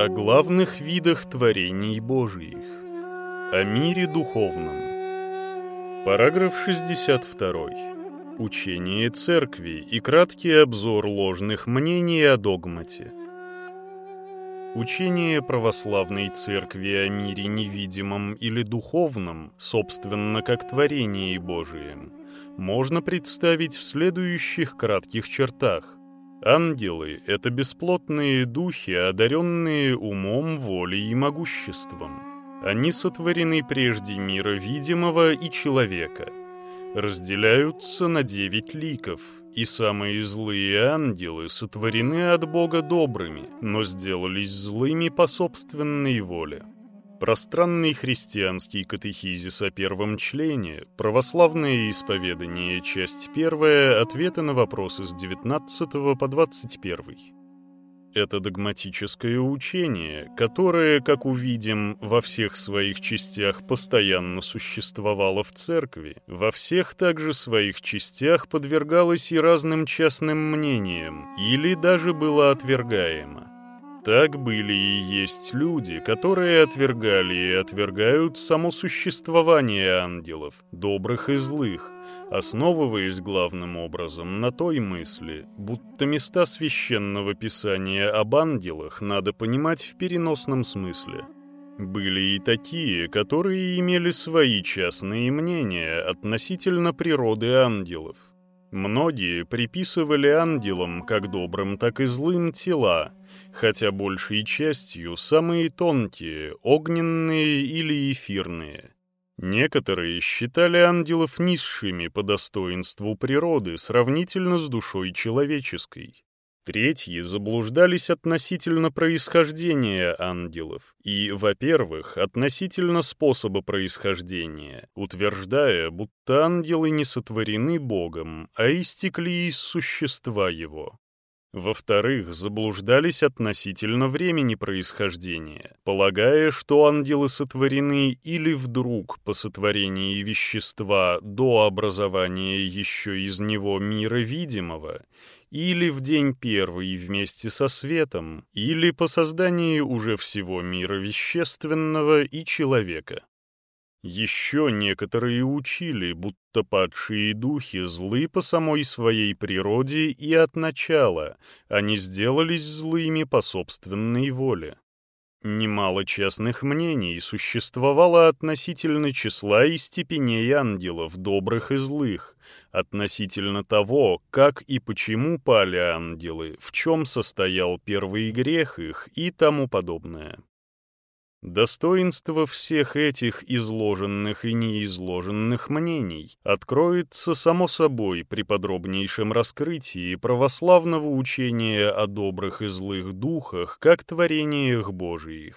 О главных видах творений Божиих. О мире духовном. Параграф 62. Учение Церкви и краткий обзор ложных мнений о догмате. Учение православной Церкви о мире невидимом или духовном, собственно, как творении Божием, можно представить в следующих кратких чертах. Ангелы — это бесплотные духи, одаренные умом, волей и могуществом. Они сотворены прежде мира видимого и человека. Разделяются на девять ликов, и самые злые ангелы сотворены от Бога добрыми, но сделались злыми по собственной воле. Пространный христианский катехизис о первом члене, православное исповедание, часть первая, ответы на вопросы с 19 по 21. Это догматическое учение, которое, как увидим, во всех своих частях постоянно существовало в церкви, во всех также своих частях подвергалось и разным частным мнениям, или даже было отвергаемо. Так были и есть люди, которые отвергали и отвергают само существование ангелов, добрых и злых, основываясь главным образом на той мысли, будто места священного писания об ангелах надо понимать в переносном смысле. Были и такие, которые имели свои частные мнения относительно природы ангелов. Многие приписывали ангелам, как добрым, так и злым, тела, хотя большей частью самые тонкие, огненные или эфирные. Некоторые считали ангелов низшими по достоинству природы сравнительно с душой человеческой. Третьи заблуждались относительно происхождения ангелов и, во-первых, относительно способа происхождения, утверждая, будто ангелы не сотворены Богом, а истекли из существа Его. Во-вторых, заблуждались относительно времени происхождения, полагая, что ангелы сотворены или вдруг по сотворении вещества до образования еще из него мира видимого, или в день первый вместе со светом, или по создании уже всего мира вещественного и человека. Еще некоторые учили, будто падшие духи злы по самой своей природе и от начала, они сделались злыми по собственной воле. Немало частных мнений существовало относительно числа и степеней ангелов, добрых и злых, относительно того, как и почему пали ангелы, в чем состоял первый грех их и тому подобное. Достоинство всех этих изложенных и неизложенных мнений откроется само собой при подробнейшем раскрытии православного учения о добрых и злых духах как творениях Божиих.